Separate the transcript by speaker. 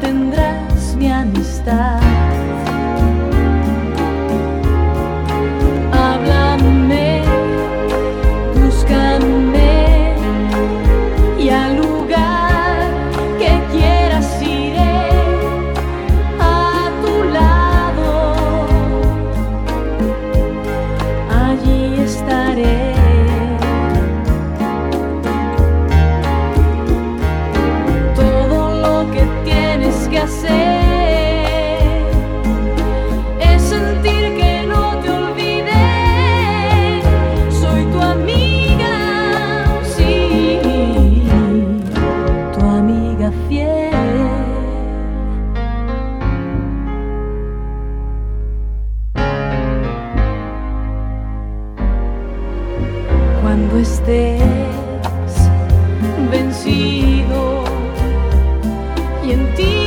Speaker 1: tendrás mi amistad. cuando estés vencido y en ti.